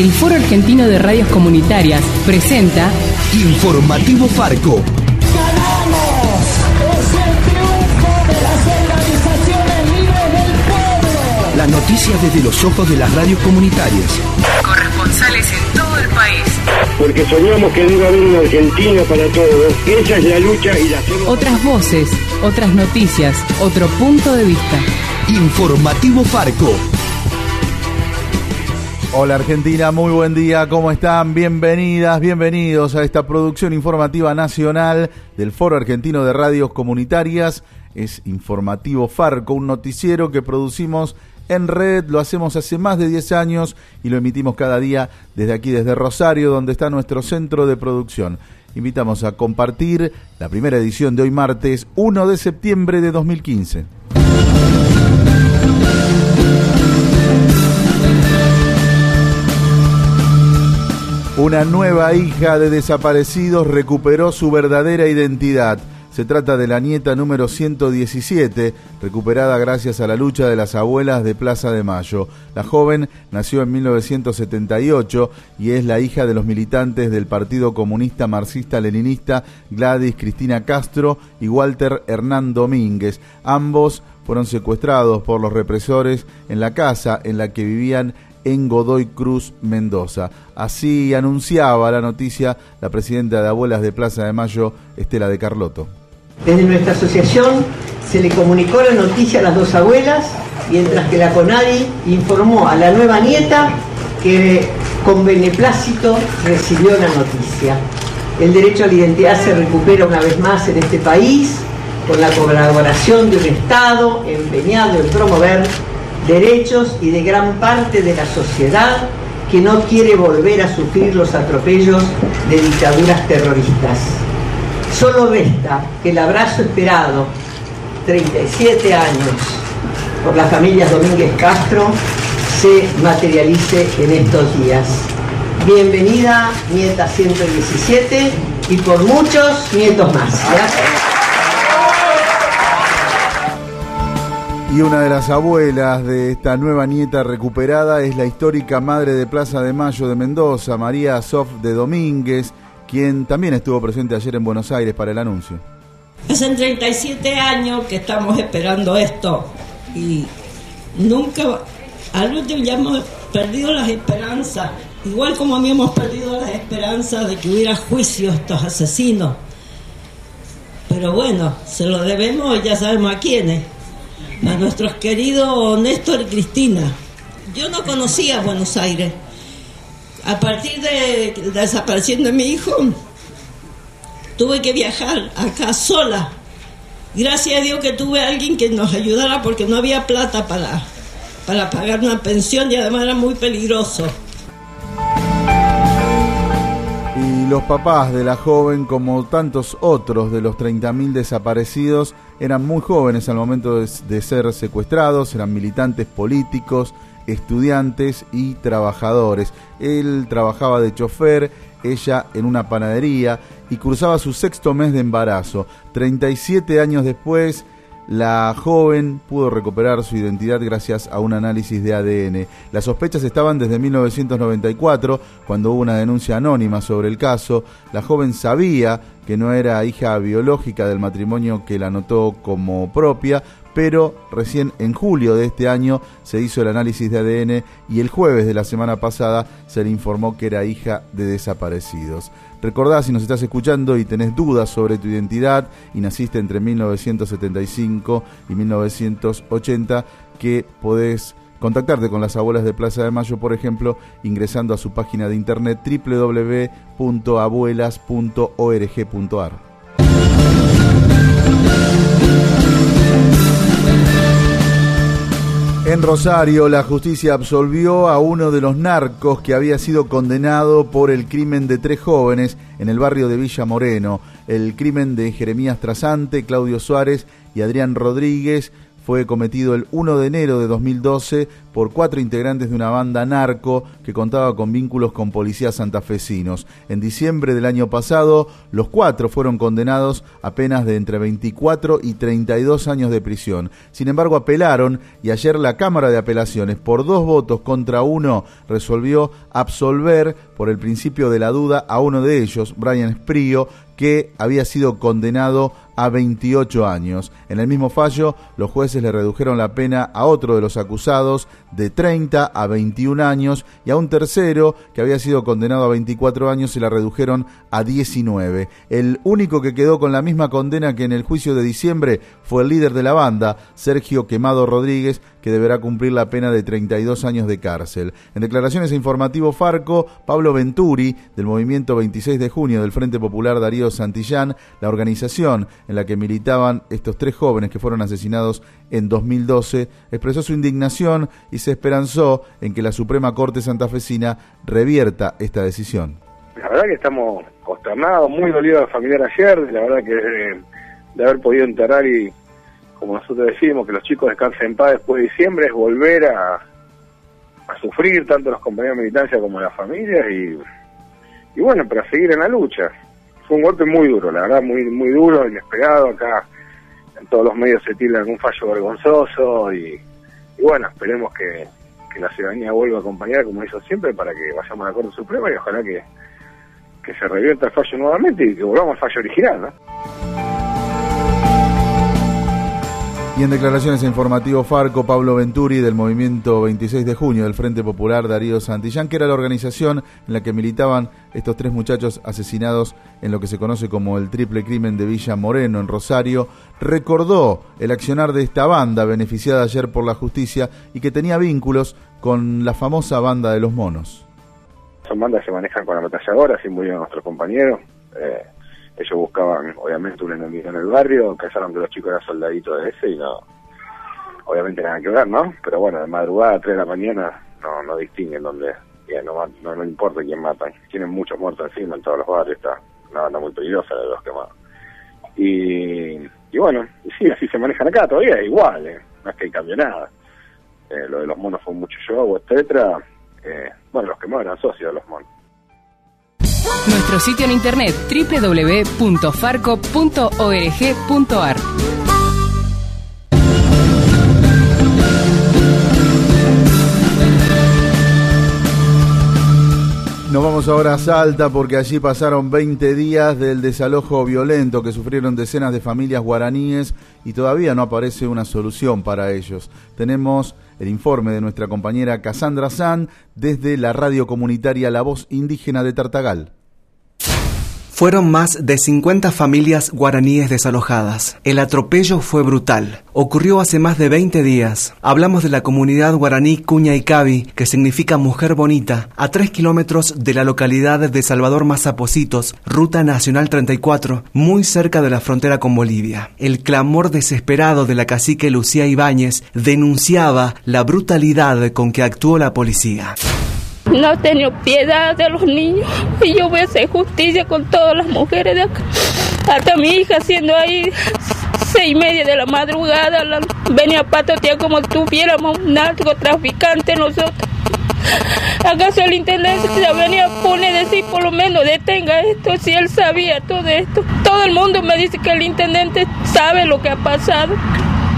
El Foro Argentino de Radios Comunitarias presenta Informativo Farco. ¡Ganamos! ¡Es el triunfo de las organizaciones libres del pueblo! Las noticias desde los ojos de las radios comunitarias. Corresponsales en todo el país. porque soñamos que debe haber una Argentina para todos. Esa es la lucha y la hacemos. Otras voces, otras noticias, otro punto de vista. Informativo Farco. Hola Argentina, muy buen día, ¿cómo están? Bienvenidas, bienvenidos a esta producción informativa nacional del Foro Argentino de Radios Comunitarias. Es Informativo Farco, un noticiero que producimos en red, lo hacemos hace más de 10 años y lo emitimos cada día desde aquí, desde Rosario, donde está nuestro centro de producción. Invitamos a compartir la primera edición de hoy martes 1 de septiembre de 2015. Una nueva hija de desaparecidos recuperó su verdadera identidad. Se trata de la nieta número 117, recuperada gracias a la lucha de las abuelas de Plaza de Mayo. La joven nació en 1978 y es la hija de los militantes del Partido Comunista Marxista-Leninista Gladys Cristina Castro y Walter Hernán Domínguez. Ambos fueron secuestrados por los represores en la casa en la que vivían en Godoy Cruz, Mendoza. Así anunciaba la noticia la presidenta de Abuelas de Plaza de Mayo, Estela de Carlotto. Desde nuestra asociación se le comunicó la noticia a las dos abuelas, mientras que la CONADI informó a la nueva nieta que con beneplácito recibió la noticia. El derecho a la identidad se recupera una vez más en este país con la colaboración de un Estado empeñado en promover derechos y de gran parte de la sociedad que no quiere volver a sufrir los atropellos de dictaduras terroristas. Solo resta que el abrazo esperado, 37 años, por las familias Domínguez Castro, se materialice en estos días. Bienvenida, nieta 117, y por muchos nietos más. Y una de las abuelas de esta nueva nieta recuperada es la histórica madre de Plaza de Mayo de Mendoza, María Sof de Domínguez, quien también estuvo presente ayer en Buenos Aires para el anuncio. Hace 37 años que estamos esperando esto y nunca, al último ya hemos perdido las esperanzas, igual como habíamos perdido las esperanzas de que hubiera juicio a estos asesinos. Pero bueno, se lo debemos, ya sabemos a quiénes, a nuestros queridos Néstor y Cristina. Yo no conocía Buenos Aires. A partir de la desaparición de mi hijo, tuve que viajar acá sola. Gracias a Dios que tuve alguien que nos ayudara porque no había plata para, para pagar una pensión y además era muy peligroso. Los papás de la joven, como tantos otros de los 30.000 desaparecidos, eran muy jóvenes al momento de, ser secuestrados, eran militantes políticos, estudiantes y trabajadores. Él trabajaba de chofer, ella en una panadería y cursaba su sexto mes de embarazo. 37 años después, la joven pudo recuperar su identidad gracias a un análisis de ADN. Las sospechas estaban desde 1994, cuando hubo una denuncia anónima sobre el caso. La joven sabía que no era hija biológica del matrimonio que la anotó como propia, pero recién en julio de este año se hizo el análisis de ADN y el jueves de la semana pasada se le informó que era hija de desaparecidos. Recordá si nos estás escuchando y tenés dudas sobre tu identidad y naciste entre 1975 y 1980 que podés contactarte con las abuelas de Plaza de Mayo, por ejemplo, ingresando a su página de internet www.abuelas.org.ar. En Rosario, la justicia absolvió a uno de los narcos que había sido condenado por el crimen de tres jóvenes en el barrio de Villa Moreno. El crimen de Jeremías Trasante, Claudio Suárez y Adrián Rodríguez fue cometido el 1 de enero de 2012 por cuatro integrantes de una banda narco que contaba con vínculos con policías santafesinos. En diciembre del año pasado, los cuatro fueron condenados a penas de entre 24 y 32 años de prisión. Sin embargo, apelaron y ayer la Cámara de Apelaciones, por dos votos contra uno, resolvió absolver por el principio de la duda a uno de ellos, Brian Sprio, que había sido condenado a 28 años. En el mismo fallo, los jueces le redujeron la pena a otro de los acusados de 30 a 21 años y a un tercero que había sido condenado a 24 años se la redujeron a 19. El único que quedó con la misma condena que en el juicio de diciembre fue el líder de la banda, Sergio Quemado Rodríguez, que deberá cumplir la pena de 32 años de cárcel. En declaraciones a Informativo Farco, Pablo Venturi, del Movimiento 26 de junio del Frente Popular Darío Santillán, la organización en la que militaban estos tres jóvenes que fueron asesinados en 2012, expresó su indignación y se esperanzó en que la Suprema Corte Santafesina revierta esta decisión. La verdad que estamos consternados, muy dolidos de familiar ayer, la verdad que de, de haber podido enterrar y como nosotros decimos, que los chicos descansen en paz después de diciembre, es volver a, a sufrir tanto los compañeros de militancia como las familias y, y bueno, para seguir en la lucha. Fue un golpe muy duro, la verdad, muy muy duro, inesperado. Acá en todos los medios se tilda algún fallo vergonzoso y, bueno, esperemos que, que, la ciudadanía vuelva a acompañar como hizo siempre para que vayamos a la Corte Suprema y ojalá que, que se revierta el fallo nuevamente y que volvamos al fallo original, ¿no? Y en declaraciones Informativo Farco, Pablo Venturi del Movimiento 26 de Junio del Frente Popular Darío Santillán, que era la organización en la que militaban estos tres muchachos asesinados en lo que se conoce como el triple crimen de Villa Moreno en Rosario, recordó el accionar de esta banda beneficiada ayer por la justicia y que tenía vínculos con la famosa banda de los monos. Son bandas que se manejan con ametralladoras, así murieron nuestros compañeros. Eh, ellos buscaban obviamente un enemigo en el barrio, pensaron que los chicos eran soldaditos de ese y no, obviamente nada que ver, ¿no? Pero bueno, de madrugada a 3 de la mañana no, no distinguen dónde, no, no, no, importa quién matan, tienen muchos muertos encima en todos los barrios, está una banda muy peligrosa de los quemados. Y, y bueno, y sí, así se manejan acá todavía, igual, ¿eh? no es que cambie nada. Eh, lo de los monos fue mucho show, etcétera. Eh, bueno, los quemados eran socios de los monos. Nuestro sitio en internet www.farco.org.ar Nos vamos ahora a Salta porque allí pasaron 20 días del desalojo violento que sufrieron decenas de familias guaraníes y todavía no aparece una solución para ellos. Tenemos el informe de nuestra compañera Cassandra San desde la radio comunitaria La Voz Indígena de Tartagal. Fueron más de 50 familias guaraníes desalojadas. El atropello fue brutal. Ocurrió hace más de 20 días. Hablamos de la comunidad guaraní Cuña y Cabi, que significa mujer bonita, a 3 kilómetros de la localidad de Salvador Mazapositos, Ruta Nacional 34, muy cerca de la frontera con Bolivia. El clamor desesperado de la cacique Lucía Ibáñez denunciaba la brutalidad con que actuó la policía. No ha tenido piedad de los niños y yo voy a hacer justicia con todas las mujeres de acá. Hasta mi hija siendo ahí seis y media de la madrugada venía a patotear como tuviéramos un narcotraficante nosotros. ¿Acaso el intendente se venía a poner decir por lo menos detenga esto si él sabía todo esto? Todo el mundo me dice que el intendente sabe lo que ha pasado.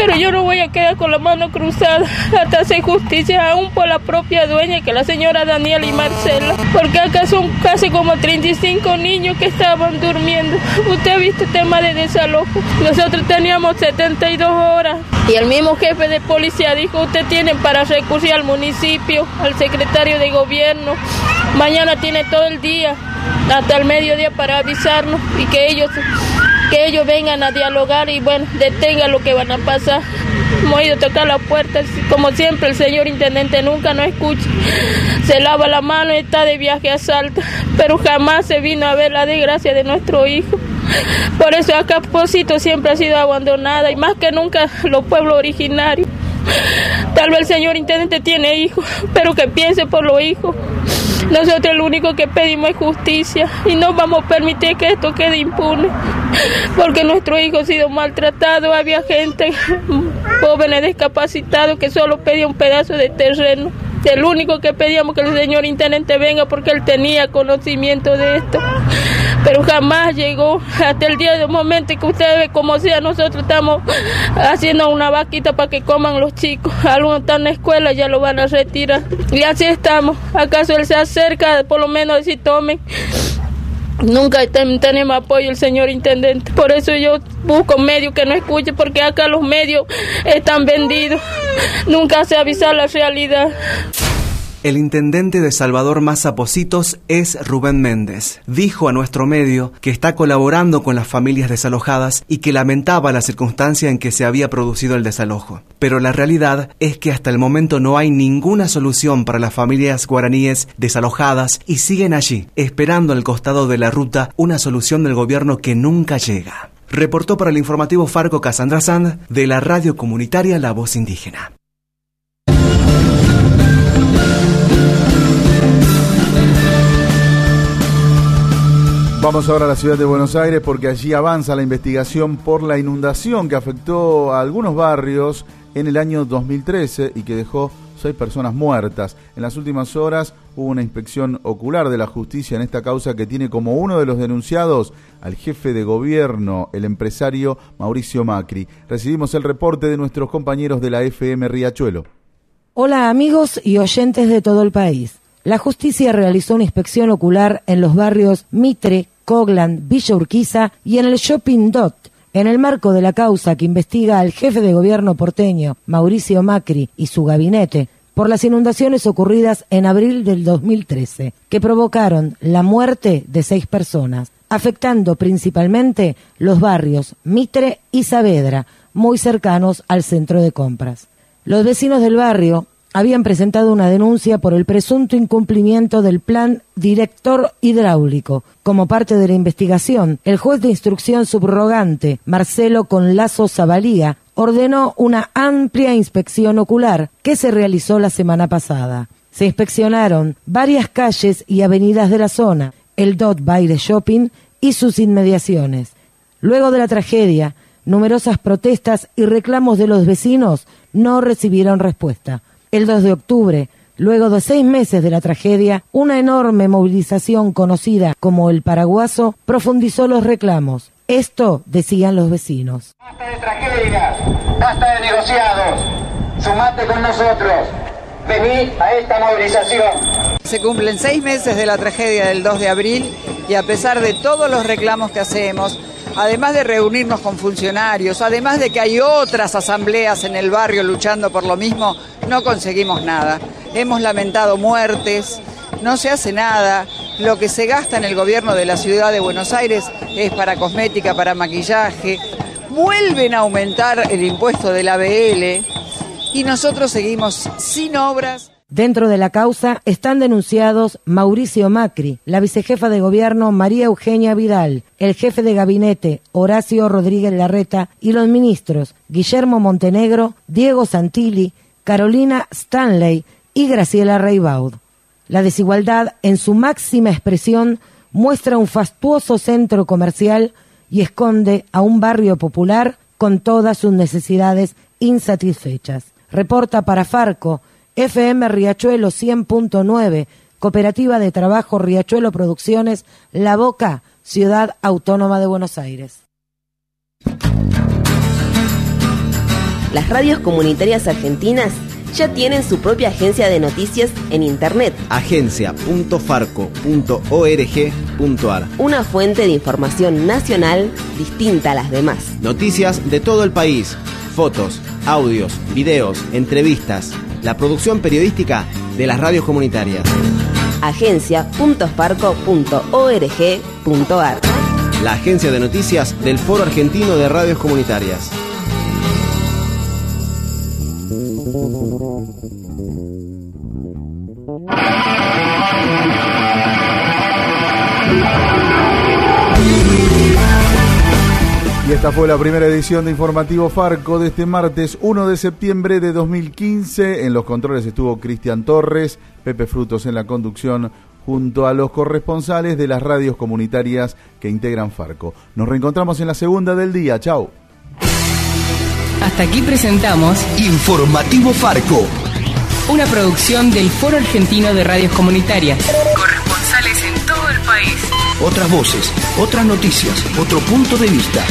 Pero yo no voy a quedar con la mano cruzada hasta hacer justicia aún por la propia dueña, que la señora Daniela y Marcela. Porque acá son casi como 35 niños que estaban durmiendo. Usted ha visto el tema de desalojo. Nosotros teníamos 72 horas. Y el mismo jefe de policía dijo, usted tiene para recurrir al municipio, al secretario de gobierno. Mañana tiene todo el día, hasta el mediodía para avisarnos y que ellos que ellos vengan a dialogar y bueno, detengan lo que van a pasar. Hemos ido a tocar la puerta, como siempre el señor intendente nunca nos escucha. Se lava la mano y está de viaje a Salta, pero jamás se vino a ver la desgracia de nuestro hijo. Por eso acá Posito siempre ha sido abandonada y más que nunca los pueblos originarios. Tal vez el señor intendente tiene hijos, pero que piense por los hijos. Nosotros lo único que pedimos es justicia y no vamos a permitir que esto quede impune, porque nuestro hijo ha sido maltratado, había gente jóvenes discapacitados que solo pedían un pedazo de terreno. El único que pedíamos que el señor intendente venga porque él tenía conocimiento de esto. Pero jamás llegó hasta el día de momento que ustedes como sea, nosotros estamos haciendo una vaquita para que coman los chicos. Algunos están en la escuela, ya lo van a retirar. Y así estamos. ¿Acaso él se acerca, por lo menos si tomen? Nunca tenemos apoyo el señor intendente. Por eso yo busco medios que no escuche, porque acá los medios están vendidos. Nunca se avisa la realidad. El intendente de Salvador Mazapositos es Rubén Méndez. Dijo a nuestro medio que está colaborando con las familias desalojadas y que lamentaba la circunstancia en que se había producido el desalojo. Pero la realidad es que hasta el momento no hay ninguna solución para las familias guaraníes desalojadas y siguen allí, esperando al costado de la ruta una solución del gobierno que nunca llega. Reportó para el informativo Farco Casandra Sand de la radio comunitaria La Voz Indígena. Vamos ahora a la ciudad de Buenos Aires porque allí avanza la investigación por la inundación que afectó a algunos barrios en el año 2013 y que dejó seis personas muertas. En las últimas horas hubo una inspección ocular de la justicia en esta causa que tiene como uno de los denunciados al jefe de gobierno, el empresario Mauricio Macri. Recibimos el reporte de nuestros compañeros de la FM Riachuelo. Hola amigos y oyentes de todo el país. La justicia realizó una inspección ocular en los barrios Mitre, Coglan, Villa Urquiza y en el Shopping Dot, en el marco de la causa que investiga al jefe de gobierno porteño, Mauricio Macri, y su gabinete, por las inundaciones ocurridas en abril del 2013, que provocaron la muerte de seis personas, afectando principalmente los barrios Mitre y Saavedra, muy cercanos al centro de compras. Los vecinos del barrio habían presentado una denuncia por el presunto incumplimiento del plan director hidráulico. Como parte de la investigación, el juez de instrucción subrogante, Marcelo Conlazo Zabalía, ordenó una amplia inspección ocular que se realizó la semana pasada. Se inspeccionaron varias calles y avenidas de la zona, el Dot Baile Shopping y sus inmediaciones. Luego de la tragedia, numerosas protestas y reclamos de los vecinos no recibieron respuesta. El 2 de octubre, luego de seis meses de la tragedia, una enorme movilización conocida como el Paraguaso profundizó los reclamos. Esto decían los vecinos. Basta de tragedias, basta de negociados. Sumate con nosotros. Vení a esta movilización. Se cumplen seis meses de la tragedia del 2 de abril y a pesar de todos los reclamos que hacemos, además de reunirnos con funcionarios, además de que hay otras asambleas en el barrio luchando por lo mismo, no conseguimos nada. Hemos lamentado muertes, no se hace nada. Lo que se gasta en el gobierno de la ciudad de Buenos Aires es para cosmética, para maquillaje. Vuelven a aumentar el impuesto del ABL y nosotros seguimos sin obras. Dentro de la causa están denunciados Mauricio Macri, la vicejefa de gobierno María Eugenia Vidal, el jefe de gabinete Horacio Rodríguez Larreta y los ministros Guillermo Montenegro, Diego Santilli, Carolina Stanley y Graciela Reibaud. La desigualdad en su máxima expresión muestra un fastuoso centro comercial y esconde a un barrio popular con todas sus necesidades insatisfechas. Reporta para Farco FM Riachuelo 100.9, Cooperativa de Trabajo Riachuelo Producciones, La Boca, Ciudad Autónoma de Buenos Aires. Las radios comunitarias argentinas ya tienen su propia agencia de noticias en Internet. Agencia.farco.org.ar Una fuente de información nacional distinta a las demás. Noticias de todo el país, fotos, audios, videos, entrevistas, la producción periodística de las radios comunitarias. Agencia.farco.org.ar La agencia de noticias del Foro Argentino de Radios Comunitarias. Y esta fue la primera edición de Informativo Farco de este martes 1 de septiembre de 2015. En los controles estuvo Cristian Torres, Pepe Frutos en la conducción, junto a los corresponsales de las radios comunitarias que integran Farco. Nos reencontramos en la segunda del día. Chao. Hasta aquí presentamos Informativo Farco. Una producción del Foro Argentino de Radios Comunitarias. Corresponsales en todo el país. Otras voces, otras noticias, otro punto de vista.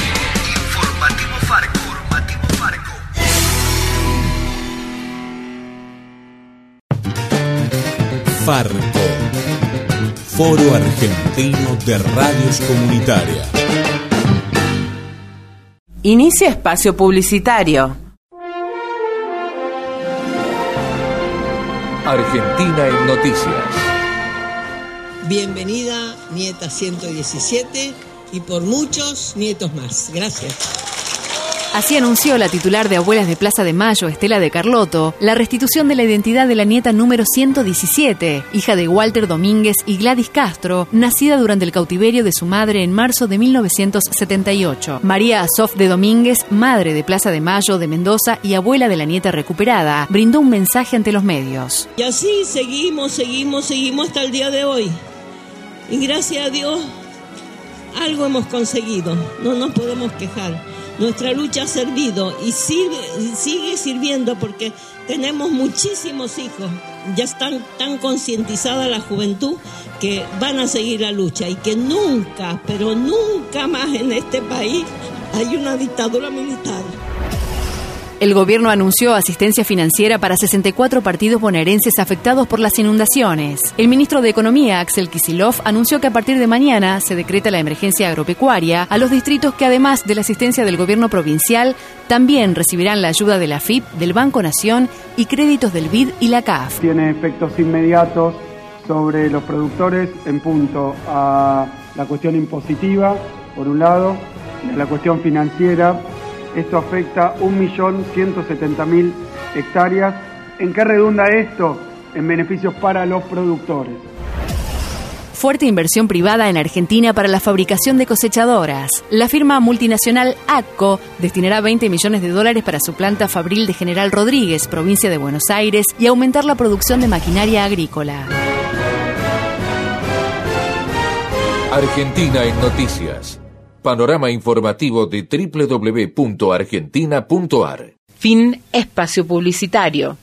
Farco. Foro Argentino de Radios Comunitarias. Inicia espacio publicitario. Argentina en Noticias. Bienvenida, nieta 117, y por muchos nietos más. Gracias. Así anunció la titular de Abuelas de Plaza de Mayo, Estela de Carlotto, la restitución de la identidad de la nieta número 117, hija de Walter Domínguez y Gladys Castro, nacida durante el cautiverio de su madre en marzo de 1978. María Azof de Domínguez, madre de Plaza de Mayo de Mendoza y abuela de la nieta recuperada, brindó un mensaje ante los medios. Y así seguimos, seguimos, seguimos hasta el día de hoy. Y gracias a Dios, algo hemos conseguido. No nos podemos quejar. Nuestra lucha ha servido y sigue, sirviendo porque tenemos muchísimos hijos. Ya están tan concientizada la juventud que van a seguir la lucha y que nunca, pero nunca más en este país hay una dictadura militar. El gobierno anunció asistencia financiera para 64 partidos bonaerenses afectados por las inundaciones. El ministro de Economía, Axel Kisilov, anunció que a partir de mañana se decreta la emergencia agropecuaria a los distritos que además de la asistencia del gobierno provincial, también recibirán la ayuda de la FIP, del Banco Nación y créditos del BID y la CAF. Tiene efectos inmediatos sobre los productores en punto a la cuestión impositiva, por un lado, la cuestión financiera esto afecta 1.170.000 hectáreas. ¿En qué redunda esto? En beneficios para los productores. Fuerte inversión privada en Argentina para la fabricación de cosechadoras. La firma multinacional ACCO destinará 20 millones de dólares para su planta fabril de General Rodríguez, provincia de Buenos Aires, y aumentar la producción de maquinaria agrícola. Argentina en Noticias. Panorama informativo de www.argentina.ar. Fin espacio publicitario.